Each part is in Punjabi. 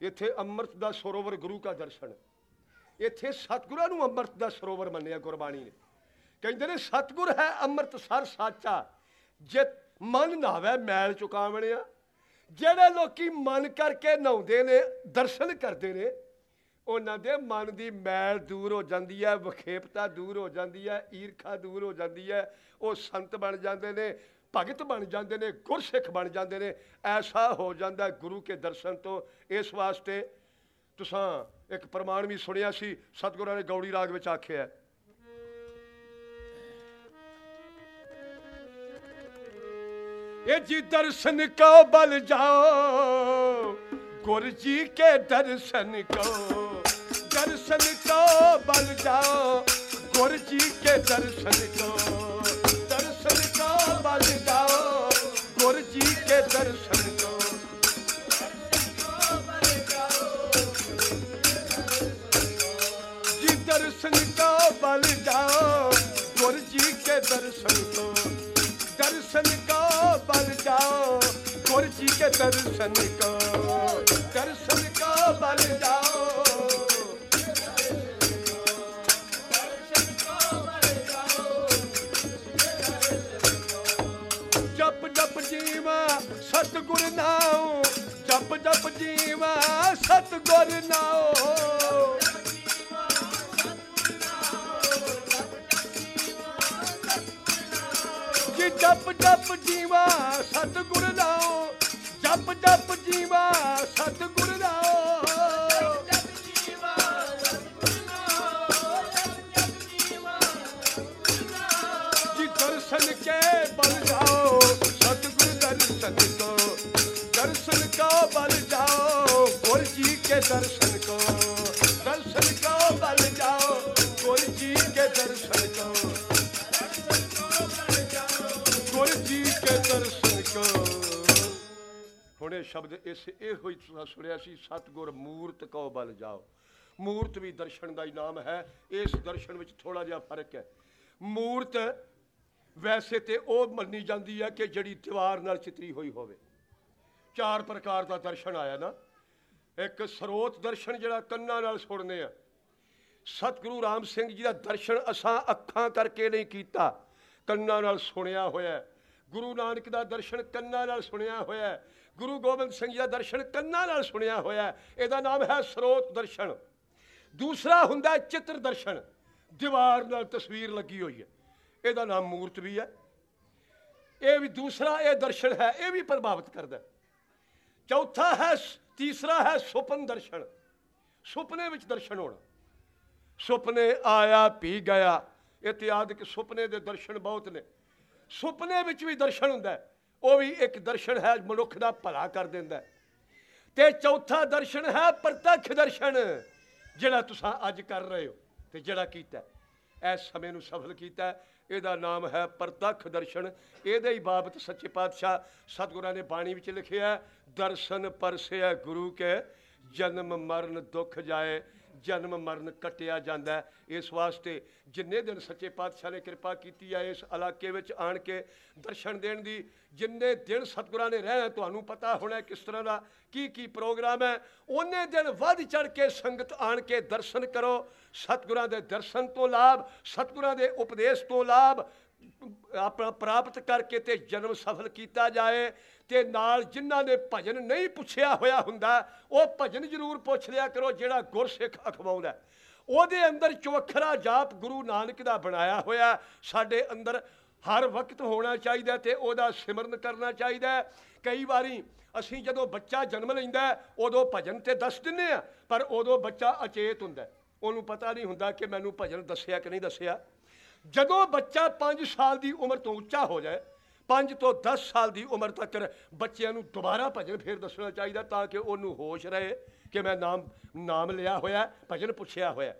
ਇੱਥੇ ਅੰਮ੍ਰਿਤ ਦਾ ਸਰੋਵਰ ਗੁਰੂ ਕਾ ਦਰਸ਼ਨ। ਇੱਥੇ ਸਤਿਗੁਰਾਂ ਨੂੰ ਅੰਮ੍ਰਿਤ ਦਾ ਸਰੋਵਰ ਮੰਨਿਆ ਗੁਰਬਾਣੀ ਨੇ। ਕਹਿੰਦੇ ਨੇ, ਸਤਿਗੁਰ ਹੈ ਅੰਮ੍ਰਿਤ ਸਰ ਸਾਚਾ। ਜੇ ਮਨ ਨਾਵੇ ਮੈਲ ਚੁਕਾਵਣਿਆ। ਜਿਹੜੇ ਲੋਕੀ ਮਨ ਕਰਕੇ ਨਹਾਉਂਦੇ ਨੇ, ਦਰਸ਼ਨ ਕਰਦੇ ਨੇ, ਉਹਨਾਂ ਦੇ ਮਨ ਦੀ ਮੈਲ ਦੂਰ ਹੋ ਜਾਂਦੀ ਹੈ, ਵਿਖੇਪਤਾ ਦੂਰ ਹੋ ਜਾਂਦੀ ਹੈ, ਈਰਖਾ ਦੂਰ ਹੋ ਜਾਂਦੀ ਹੈ। ਉਹ ਸੰਤ ਬਣ ਜਾਂਦੇ ਨੇ ਭਗਤ ਬਣ ਜਾਂਦੇ ਨੇ, ਗੁਰਸਿੱਖ ਬਣ ਜਾਂਦੇ ਨੇ, ਐਸਾ ਹੋ ਜਾਂਦਾ ਗੁਰੂ ਕੇ ਦਰਸ਼ਨ ਤੋਂ। ਇਸ ਵਾਸਤੇ ਤੁਸੀਂ ਇੱਕ ਪ੍ਰਮਾਣ ਵੀ ਸੁਣਿਆ ਸੀ, ਸਤਿਗੁਰਾਂ ਨੇ ਗੌੜੀ ਰਾਗ ਵਿੱਚ ਆਖਿਆ ਇਹ ਜੀ ਦਰਸ਼ਨ ਕੋ ਬਲ ਜਾਓ, ਗੁਰ ਜੀ ਕੇ ਦਰਸ਼ਨ ਕੋ। ਦਰਸ਼ਨ ਕੋ ਬਲ ਜਾਓ, ਗੁਰ ਜੀ ਕੇ ਦਰਸ਼ਨ ਕੋ। बल जाओ गुरु जी के दर्शन को जी दर्शन को बल जाओ गुरु जी के दर्शन को दर्शन को बल जाओ गुरु जी के दर्शन को दर्शन को बल जाओ ਜੀ ਜਪ ਜਪ ਜੀਵਾ ਸਤਿਗੁਰ ਨਾਉ ਜਪ ਜਪ ਜੀਵਾ ਸਤਿਗੁਰ ਨਾਉ ਜੀ ਦਰਸ਼ਨ ਕੇ ਬਲ ਜਾਓ, ਸਤਿਗੁਰ ਦਰਸ਼ਨ ਕੋ ਦਰਸ਼ਨ ਕੋ ਬਲ ਜਾਓ, ਗੁਰ ਜੀ ਕੇ ਦਰਸ਼ਨ ਇਹ ਸ਼ਬਦ ਇਸ ਇਹੋ ਹੀ ਤੁਸੀਂ ਸੁਣਿਆ ਸੀ, ਸਤਿਗੁਰ ਮੂਰਤ ਕੋ ਬਲ ਜਾਓ। ਮੂਰਤ ਵੀ ਦਰਸ਼ਨ ਦਾ ਹੀ ਨਾਮ ਹੈ, ਇਸ ਦਰਸ਼ਨ ਵਿੱਚ ਥੋੜਾ ਜਿਹਾ ਫ਼ਰਕ ਹੈ। ਮੂਰਤ ਵੈਸੇ ਤੇ ਉਹ ਮੰਨੀ ਜਾਂਦੀ ਹੈ ਕਿ ਜਿਹੜੀ ਦੀਵਾਰ ਨਾਲ ਚਿਤਰੀ ਹੋਈ ਹੋਵੇ। ਚਾਰ ਪ੍ਰਕਾਰ ਦਾ ਦਰਸ਼ਨ ਆਇਆ ਨਾ। ਇੱਕ ਸਰੋਤ ਦਰਸ਼ਨ ਜਿਹੜਾ ਕੰਨਾਂ ਨਾਲ ਸੁਣਨੇ ਆ। ਸਤਿਗੁਰੂ ਰਾਮ ਸਿੰਘ ਜੀ ਦਾ ਦਰਸ਼ਨ ਅਸਾਂ ਅੱਖਾਂ ਕਰਕੇ ਨਹੀਂ ਕੀਤਾ। ਕੰਨਾਂ ਨਾਲ ਸੁਣਿਆ ਹੋਇਆ ਗੁਰੂ ਨਾਨਕ ਦਾ ਦਰਸ਼ਨ ਕੰਨਾਂ ਨਾਲ ਸੁਣਿਆ ਹੋਇਆ ਗੁਰੂ ਗੋਬਿੰਦ ਸਿੰਘ ਜੀ ਦਾ ਦਰਸ਼ਨ ਕੰਨਾਂ ਨਾਲ ਸੁਣਿਆ ਹੋਇਆ ਇਹਦਾ ਨਾਮ ਹੈ ਸਰੋਤ ਦਰਸ਼ਨ। ਦੂਸਰਾ ਹੁੰਦਾ ਚਿੱਤਰ ਦਰਸ਼ਨ। ਦੀਵਾਰ ਨਾਲ ਤਸਵੀਰ ਲੱਗੀ ਹੋਈ ਹੈ। ਇਹਦਾ ਨਾਮ ਮੂਰਤ ਵੀ ਹੈ। ਇਹ ਵੀ ਦੂਸਰਾ ਇਹ ਦਰਸ਼ਨ ਹੈ, ਇਹ ਵੀ ਪ੍ਰਭਾਵਿਤ ਕਰਦਾ ਚੌਥਾ ਹੈ, ਤੀਸਰਾ ਹੈ ਸੁਪਨ ਦਰਸ਼ਨ। ਸੁਪਨੇ ਵਿੱਚ ਦਰਸ਼ਨ ਹੋਣਾ। ਸੁਪਨੇ ਆਇਆ ਪੀ ਗਿਆ। ਇਤਿਆਦਿਕ ਸੁਪਨੇ ਦੇ ਦਰਸ਼ਨ ਬਹੁਤ ਨੇ। ਸੁਪਨੇ ਵਿੱਚ ਵੀ ਦਰਸ਼ਨ ਹੁੰਦਾ ਹੈ। ਉਹ ਵੀ ਇੱਕ ਦਰਸ਼ਨ ਹੈ, ਮਨੁੱਖ ਦਾ ਭਲਾ ਕਰ ਦਿੰਦਾ ਹੈ। ਤੇ ਚੌਥਾ ਦਰਸ਼ਨ ਹੈ, ਪ੍ਰਤੱਖ ਦਰਸ਼ਨ, ਜਿਹੜਾ ਤੁਸੀਂ ਅੱਜ ਕਰ ਰਹੇ ਹੋ ਤੇ ਜਿਹੜਾ ਕੀਤਾ ਇਸ ਸਮੇਂ ਨੂੰ ਸਫਲ ਕੀਤਾ ਇਹਦਾ ਨਾਮ ਹੈ ਪ੍ਰਤੱਖ ਦਰਸ਼ਨ। ਇਹਦੇ ਹੀ ਬਾਬਤ ਸੱਚੇ ਪਾਤਸ਼ਾਹ ਸਤਿਗੁਰਾਂ ਨੇ ਬਾਣੀ ਵਿੱਚ ਲਿਖਿਆ ਦਰਸ਼ਨ ਪਰਸਿਆ ਗੁਰੂ ਕੇ ਜਨਮ ਮਰਨ ਦੁੱਖ ਜਾਏ, ਜਨਮ ਮਰਨ ਕਟਿਆ ਜਾਂਦਾ ਇਸ ਵਾਸਤੇ ਜਿੰਨੇ ਦਿਨ ਸੱਚੇ ਪਾਤਸ਼ਾਹ ਨੇ ਕਿਰਪਾ ਕੀਤੀ ਹੈ ਇਸ ਇਲਾਕੇ ਵਿੱਚ ਆਣ ਕੇ ਦਰਸ਼ਨ ਦੇਣ ਦੀ, ਜਿੰਨੇ ਦਿਨ ਸਤਿਗੁਰਾਂ ਨੇ ਰਹਿਣਾ ਤੁਹਾਨੂੰ ਪਤਾ ਹੋਣਾ ਕਿਸ ਤਰ੍ਹਾਂ ਦਾ ਕੀ ਕੀ ਪ੍ਰੋਗਰਾਮ ਹੈ, ਉਹਨੇ ਦਿਨ ਵੱਧ ਚੜ ਕੇ ਸੰਗਤ ਆਣ ਕੇ ਦਰਸ਼ਨ ਕਰੋ। ਸਤਿਗੁਰਾਂ ਦੇ ਦਰਸ਼ਨ ਤੋਂ ਲਾਭ, ਸਤਿਗੁਰਾਂ ਦੇ ਉਪਦੇਸ਼ ਤੋਂ ਲਾਭ ਆਪਣਾ ਪ੍ਰਾਪਤ ਕਰਕੇ ਤੇ ਜਨਮ ਸਫਲ ਕੀਤਾ ਜਾਏ ਤੇ ਨਾਲ ਜਿਨ੍ਹਾਂ ਨੇ ਭਜਨ ਨਹੀਂ ਪੁੱਛਿਆ ਹੋਇਆ ਹੁੰਦਾ, ਉਹ ਭਜਨ ਜ਼ਰੂਰ ਪੁੱਛ ਲਿਆ ਕਰੋ ਜਿਹੜਾ ਗੁਰਸਿੱਖ ਅਖਵਾਉਂਦਾ ਉਹਦੇ ਅੰਦਰ ਚਵਖਰਾ ਜਾਪ ਗੁਰੂ ਨਾਨਕ ਦਾ ਬਣਾਇਆ ਹੋਇਆ, ਸਾਡੇ ਅੰਦਰ ਹਰ ਵਕਤ ਹੋਣਾ ਚਾਹੀਦਾ ਤੇ ਉਹਦਾ ਸਿਮਰਨ ਕਰਨਾ ਚਾਹੀਦਾ ਕਈ ਵਾਰੀ ਅਸੀਂ ਜਦੋਂ ਬੱਚਾ ਜਨਮ ਲੈਂਦਾ ਉਦੋਂ ਭਜਨ ਤੇ ਦੱਸ ਦਿੰਨੇ ਆ ਪਰ ਉਦੋਂ ਬੱਚਾ ਅਚੇਤ ਹੁੰਦਾ ਉਹਨੂੰ ਪਤਾ ਨਹੀਂ ਹੁੰਦਾ ਕਿ ਮੈਨੂੰ ਭਜਨ ਦੱਸਿਆ ਕਿ ਨਹੀਂ ਦੱਸਿਆ। ਜਦੋਂ ਬੱਚਾ 5 ਸਾਲ ਦੀ ਉਮਰ ਤੋਂ ਉੱਚਾ ਹੋ ਜਾਏ 5 ਤੋਂ 10 ਸਾਲ ਦੀ ਉਮਰ ਤੱਕ ਬੱਚਿਆਂ ਨੂੰ ਦੁਬਾਰਾ ਭਜਨ ਫੇਰ ਦੱਸਣਾ ਚਾਹੀਦਾ ਤਾਂ ਕਿ ਉਹਨੂੰ ਹੋਸ਼ ਰਹੇ ਕਿ ਮੈਂ ਨਾਮ ਨਾਮ ਲਿਆ ਹੋਇਆ, ਭਜਨ ਪੁੱਛਿਆ ਹੋਇਆ।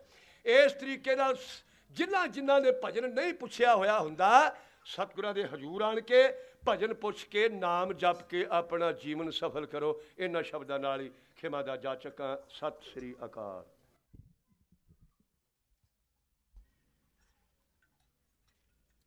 ਇਸ ਤਰੀਕੇ ਨਾਲ ਸ- ਜਿਨ੍ਹਾਂ ਜਿਨ੍ਹਾਂ ਨੇ ਭਜਨ ਨਹੀਂ ਪੁੱਛਿਆ ਹੋਇਆ ਹੁੰਦਾ, ਸਤਿਗੁਰਾਂ ਦੇ ਹਜ਼ੂਰ ਆਣ ਕੇ ਭਜਨ ਪੁੱਛ ਕੇ, ਨਾਮ ਜਪ ਕੇ ਆਪਣਾ ਜੀਵਨ ਸਫਲ ਕਰੋ। ਇਹਨਾਂ ਸ਼ਬਦਾਂ ਨਾਲ ਹੀ ਖਿਮਾ ਦਾ ਜਾ ਜਾਚਕਾਂ ਸਤਿ ਸ੍ਰੀ ਅਕਾਲ।